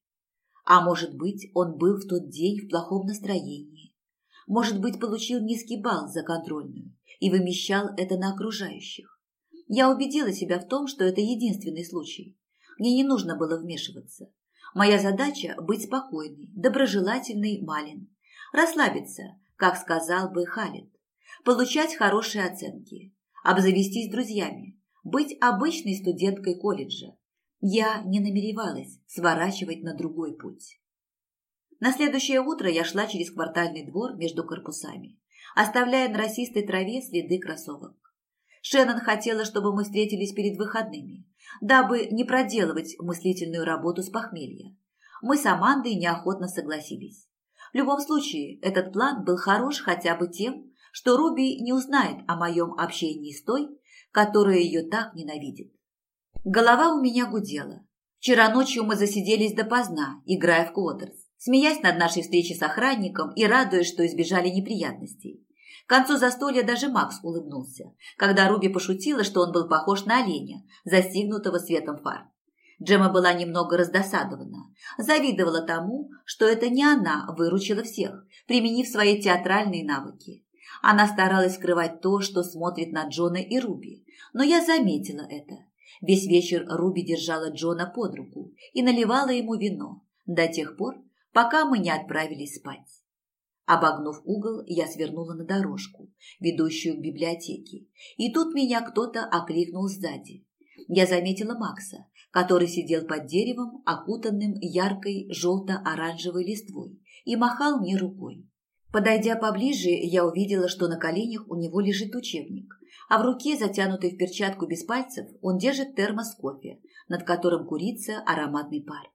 А может быть, он был в тот день в плохом настроении. Может быть, получил низкий балл за контрольную и вымещал это на окружающих. Я убедила себя в том, что это единственный случай. Мне не нужно было вмешиваться. Моя задача – быть спокойной, доброжелательной Малин. Расслабиться, как сказал бы Халид. Получать хорошие оценки обзавестись друзьями, быть обычной студенткой колледжа. Я не намеревалась сворачивать на другой путь. На следующее утро я шла через квартальный двор между корпусами, оставляя на росистой траве следы кроссовок. Шеннон хотела, чтобы мы встретились перед выходными, дабы не проделывать мыслительную работу с похмелья. Мы с Амандой неохотно согласились. В любом случае, этот план был хорош хотя бы тем, что Руби не узнает о моем общении с той, которая ее так ненавидит. Голова у меня гудела. Вчера ночью мы засиделись допоздна, играя в квотерс, смеясь над нашей встречей с охранником и радуясь, что избежали неприятностей. К концу застолья даже Макс улыбнулся, когда Руби пошутила, что он был похож на оленя, застигнутого светом фар. Джема была немного раздосадована, завидовала тому, что это не она выручила всех, применив свои театральные навыки. Она старалась скрывать то, что смотрит на Джона и Руби, но я заметила это. Весь вечер Руби держала Джона под руку и наливала ему вино до тех пор, пока мы не отправились спать. Обогнув угол, я свернула на дорожку, ведущую к библиотеке, и тут меня кто-то окликнул сзади. Я заметила Макса, который сидел под деревом, окутанным яркой желто-оранжевой листвой, и махал мне рукой. Подойдя поближе, я увидела, что на коленях у него лежит учебник, а в руке, затянутой в перчатку без пальцев, он держит термос кофе, над которым курится ароматный пар.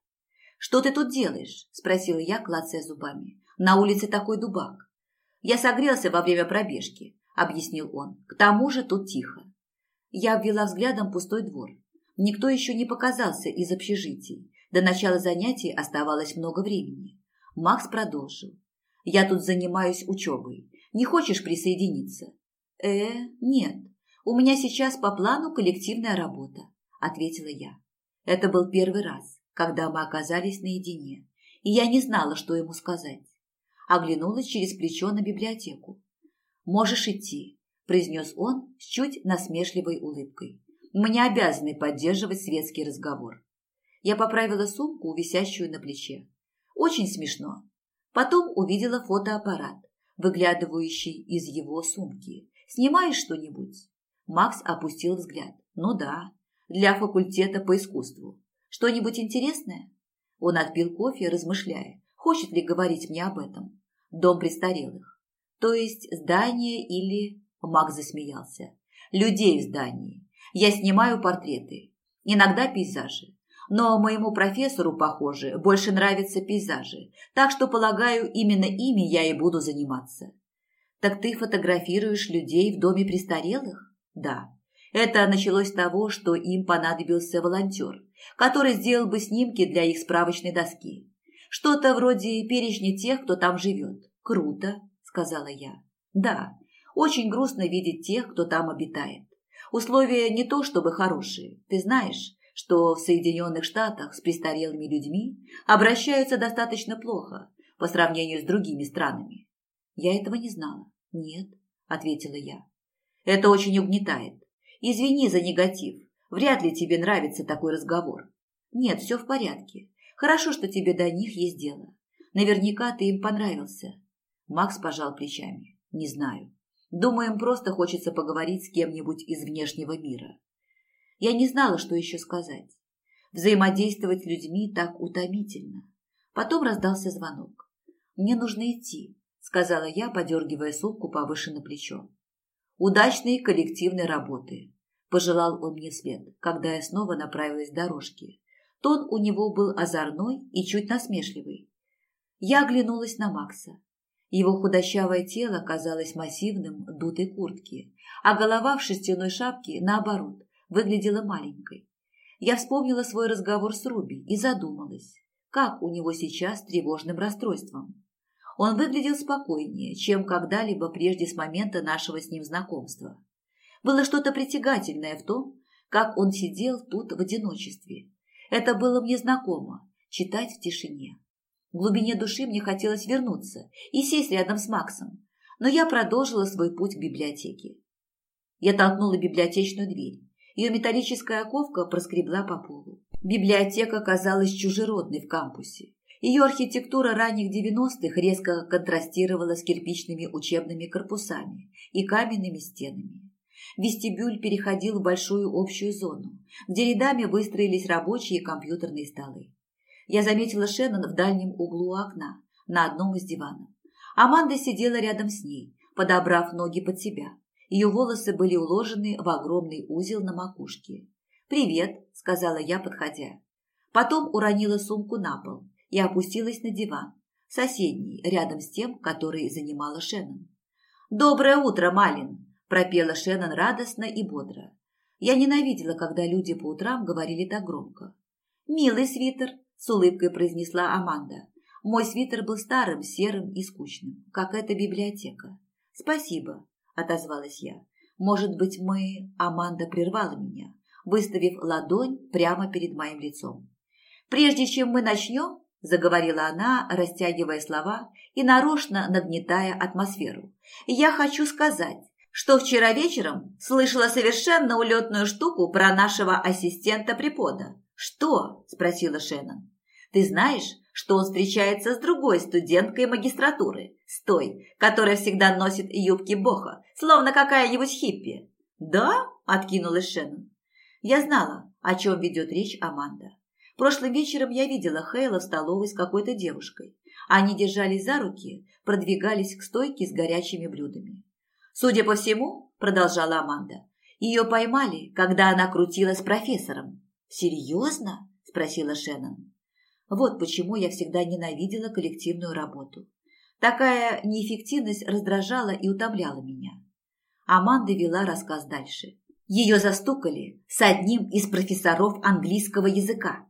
«Что ты тут делаешь?» – спросила я, клацая зубами. «На улице такой дубак». «Я согрелся во время пробежки», – объяснил он. «К тому же тут тихо». Я обвела взглядом пустой двор. Никто еще не показался из общежитий. До начала занятий оставалось много времени. Макс продолжил. «Я тут занимаюсь учебой. Не хочешь присоединиться?» «Э, нет. У меня сейчас по плану коллективная работа», – ответила я. Это был первый раз, когда мы оказались наедине, и я не знала, что ему сказать. Оглянулась через плечо на библиотеку. «Можешь идти», – произнес он с чуть насмешливой улыбкой. «Мы не обязаны поддерживать светский разговор». Я поправила сумку, висящую на плече. Очень смешно. Потом увидела фотоаппарат, выглядывающий из его сумки. «Снимаешь что-нибудь?» Макс опустил взгляд. «Ну да, для факультета по искусству. Что-нибудь интересное?» Он отпил кофе, размышляя, хочет ли говорить мне об этом. Дом престарелых. То есть здание или... Макс засмеялся. Людей в здании. Я снимаю портреты. Иногда пейзажи. Но моему профессору, похоже, больше нравятся пейзажи, так что, полагаю, именно ими я и буду заниматься. Так ты фотографируешь людей в доме престарелых? Да. Это началось с того, что им понадобился волонтер, который сделал бы снимки для их справочной доски. Что-то вроде перечня тех, кто там живет. Круто, сказала я. Да, очень грустно видеть тех, кто там обитает. Условия не то чтобы хорошие, ты знаешь, что в Соединенных Штатах с престарелыми людьми обращаются достаточно плохо по сравнению с другими странами. Я этого не знала. Нет, ответила я. Это очень угнетает. Извини за негатив. Вряд ли тебе нравится такой разговор. Нет, все в порядке. Хорошо, что тебе до них есть дело. Наверняка ты им понравился. Макс пожал плечами. Не знаю. Думаю, им просто хочется поговорить с кем-нибудь из внешнего мира. Я не знала, что еще сказать. Взаимодействовать с людьми так утомительно. Потом раздался звонок. «Мне нужно идти», – сказала я, подергивая сумку повыше на плечо. «Удачной коллективной работы», – пожелал он мне след, когда я снова направилась к дорожке. Тон у него был озорной и чуть насмешливый. Я оглянулась на Макса. Его худощавое тело казалось массивным дутой куртки, а голова в шерстяной шапке, наоборот, выглядела маленькой. Я вспомнила свой разговор с Руби и задумалась, как у него сейчас с тревожным расстройством. Он выглядел спокойнее, чем когда-либо прежде с момента нашего с ним знакомства. Было что-то притягательное в том, как он сидел тут в одиночестве. Это было мне знакомо – читать в тишине. В глубине души мне хотелось вернуться и сесть рядом с Максом, но я продолжила свой путь к библиотеке. Я толкнула библиотечную дверь ее металлическая оковка проскребла по полу. Библиотека казалась чужеродной в кампусе. Ее архитектура ранних 90-х резко контрастировала с кирпичными учебными корпусами и каменными стенами. Вестибюль переходил в большую общую зону, где рядами выстроились рабочие компьютерные столы. Я заметила Шеннон в дальнем углу окна, на одном из диванов. Аманда сидела рядом с ней, подобрав ноги под себя. Ее волосы были уложены в огромный узел на макушке. «Привет», – сказала я, подходя. Потом уронила сумку на пол и опустилась на диван, соседний, рядом с тем, который занимала Шеннон. «Доброе утро, Малин!» – пропела Шеннон радостно и бодро. Я ненавидела, когда люди по утрам говорили так громко. «Милый свитер!» – с улыбкой произнесла Аманда. Мой свитер был старым, серым и скучным, как эта библиотека. «Спасибо», – отозвалась я. «Может быть, мы...» – Аманда прервала меня, выставив ладонь прямо перед моим лицом. «Прежде чем мы начнем», – заговорила она, растягивая слова и нарочно нагнетая атмосферу, «я хочу сказать, что вчера вечером слышала совершенно улетную штуку про нашего ассистента препода». «Что?» – спросила Шеннон. «Ты знаешь, что он встречается с другой студенткой магистратуры, с той, которая всегда носит юбки боха, словно какая-нибудь хиппи. «Да?» – откинулась Шеннон. Я знала, о чем ведет речь Аманда. Прошлым вечером я видела Хейла в столовой с какой-то девушкой. Они держались за руки, продвигались к стойке с горячими блюдами. «Судя по всему», – продолжала Аманда, – «ее поймали, когда она крутила с профессором». «Серьезно?» – спросила Шеннон. Вот почему я всегда ненавидела коллективную работу. Такая неэффективность раздражала и утомляла меня. Аманда вела рассказ дальше. Ее застукали с одним из профессоров английского языка.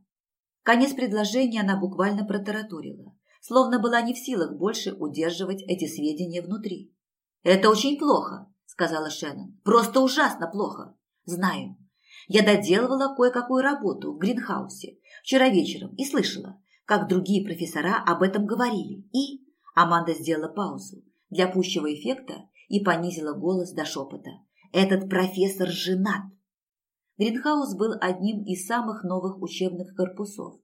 Конец предложения она буквально протараторила, словно была не в силах больше удерживать эти сведения внутри. «Это очень плохо», – сказала Шеннон. «Просто ужасно плохо. Знаю. Я доделывала кое-какую работу в Гринхаусе вчера вечером и слышала, как другие профессора об этом говорили. И...» Аманда сделала паузу для пущего эффекта и понизила голос до шепота. «Этот профессор женат!» Гринхаус был одним из самых новых учебных корпусов.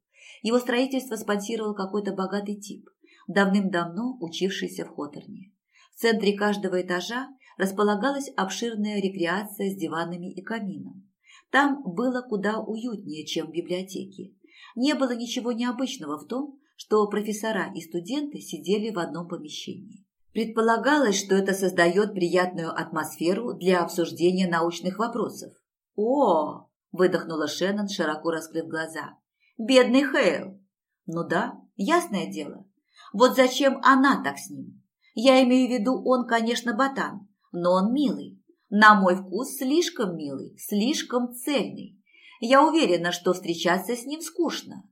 Его строительство спонсировал какой-то богатый тип, давным-давно учившийся в Хоторне. В центре каждого этажа располагалась обширная рекреация с диванами и камином. Там было куда уютнее, чем в библиотеке. Не было ничего необычного в том, что профессора и студенты сидели в одном помещении. Предполагалось, что это создает приятную атмосферу для обсуждения научных вопросов. «О!» – выдохнула Шеннон, широко раскрыв глаза. «Бедный Хейл!» «Ну да, ясное дело. Вот зачем она так с ним? Я имею в виду, он, конечно, ботан, но он милый. На мой вкус слишком милый, слишком цельный. Я уверена, что встречаться с ним скучно».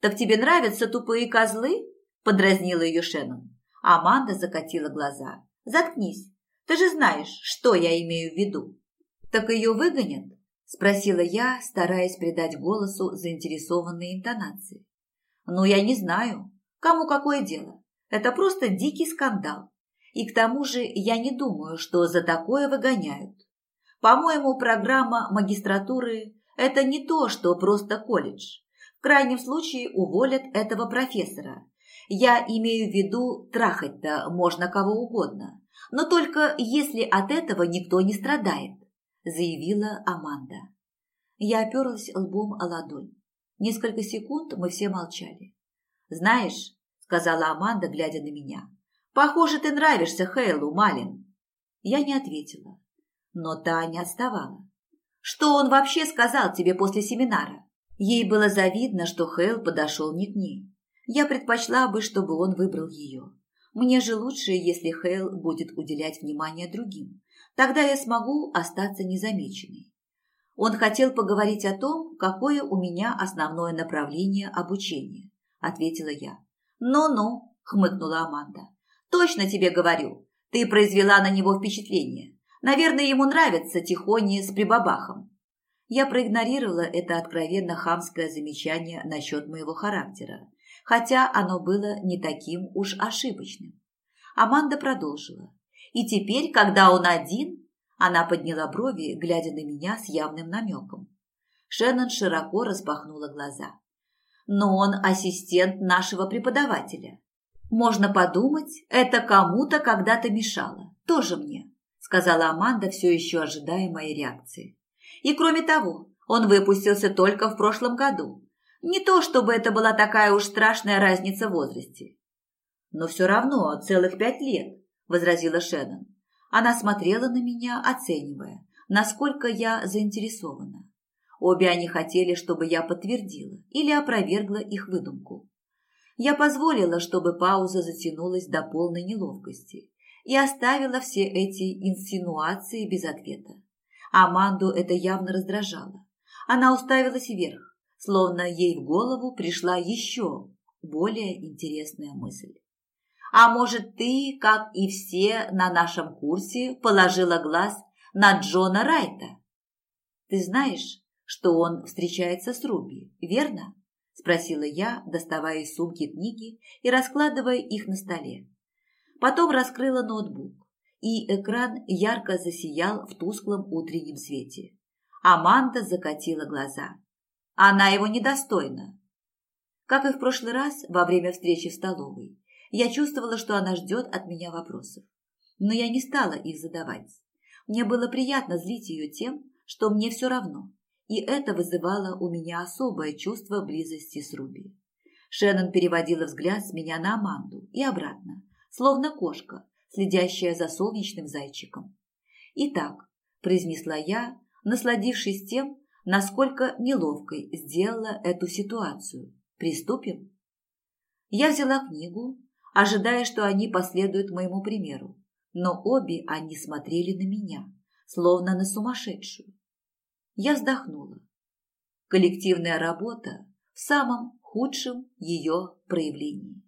«Так тебе нравятся тупые козлы?» – подразнила ее Шеннон. Аманда закатила глаза. «Заткнись. Ты же знаешь, что я имею в виду». «Так ее выгонят?» – спросила я, стараясь придать голосу заинтересованные интонации. «Ну, я не знаю. Кому какое дело? Это просто дикий скандал. И к тому же я не думаю, что за такое выгоняют. По-моему, программа магистратуры – это не то, что просто колледж. В крайнем случае уволят этого профессора. Я имею в виду, трахать-то можно кого угодно. Но только если от этого никто не страдает заявила Аманда. Я оперлась лбом о ладонь. Несколько секунд мы все молчали. «Знаешь», — сказала Аманда, глядя на меня, «похоже, ты нравишься Хейлу, Малин». Я не ответила, но та не отставала. «Что он вообще сказал тебе после семинара?» Ей было завидно, что Хейл подошел не к ней. Я предпочла бы, чтобы он выбрал ее. Мне же лучше, если Хейл будет уделять внимание другим, Тогда я смогу остаться незамеченной. Он хотел поговорить о том, какое у меня основное направление обучения, ответила я. Ну-ну, хмыкнула Аманда. Точно тебе говорю, ты произвела на него впечатление. Наверное, ему нравится тихоня с прибабахом. Я проигнорировала это откровенно хамское замечание насчет моего характера, хотя оно было не таким уж ошибочным. Аманда продолжила. И теперь, когда он один, она подняла брови, глядя на меня с явным намеком. Шеннон широко распахнула глаза. Но он ассистент нашего преподавателя. Можно подумать, это кому-то когда-то мешало. Тоже мне, сказала Аманда, все еще ожидая моей реакции. И кроме того, он выпустился только в прошлом году. Не то, чтобы это была такая уж страшная разница в возрасте. Но все равно целых пять лет. – возразила Шеннон. Она смотрела на меня, оценивая, насколько я заинтересована. Обе они хотели, чтобы я подтвердила или опровергла их выдумку. Я позволила, чтобы пауза затянулась до полной неловкости и оставила все эти инсинуации без ответа. Аманду это явно раздражало. Она уставилась вверх, словно ей в голову пришла еще более интересная мысль. А может, ты, как и все на нашем курсе, положила глаз на Джона Райта? Ты знаешь, что он встречается с Руби, верно? Спросила я, доставая из сумки книги и раскладывая их на столе. Потом раскрыла ноутбук, и экран ярко засиял в тусклом утреннем свете. Аманда закатила глаза. Она его недостойна. Как и в прошлый раз во время встречи в столовой, я чувствовала, что она ждет от меня вопросов. Но я не стала их задавать. Мне было приятно злить ее тем, что мне все равно, и это вызывало у меня особое чувство близости с Руби. Шеннон переводила взгляд с меня на Аманду и обратно, словно кошка, следящая за солнечным зайчиком. «Итак», – произнесла я, насладившись тем, насколько неловкой сделала эту ситуацию. «Приступим?» Я взяла книгу ожидая, что они последуют моему примеру. Но обе они смотрели на меня, словно на сумасшедшую. Я вздохнула. Коллективная работа в самом худшем ее проявлении.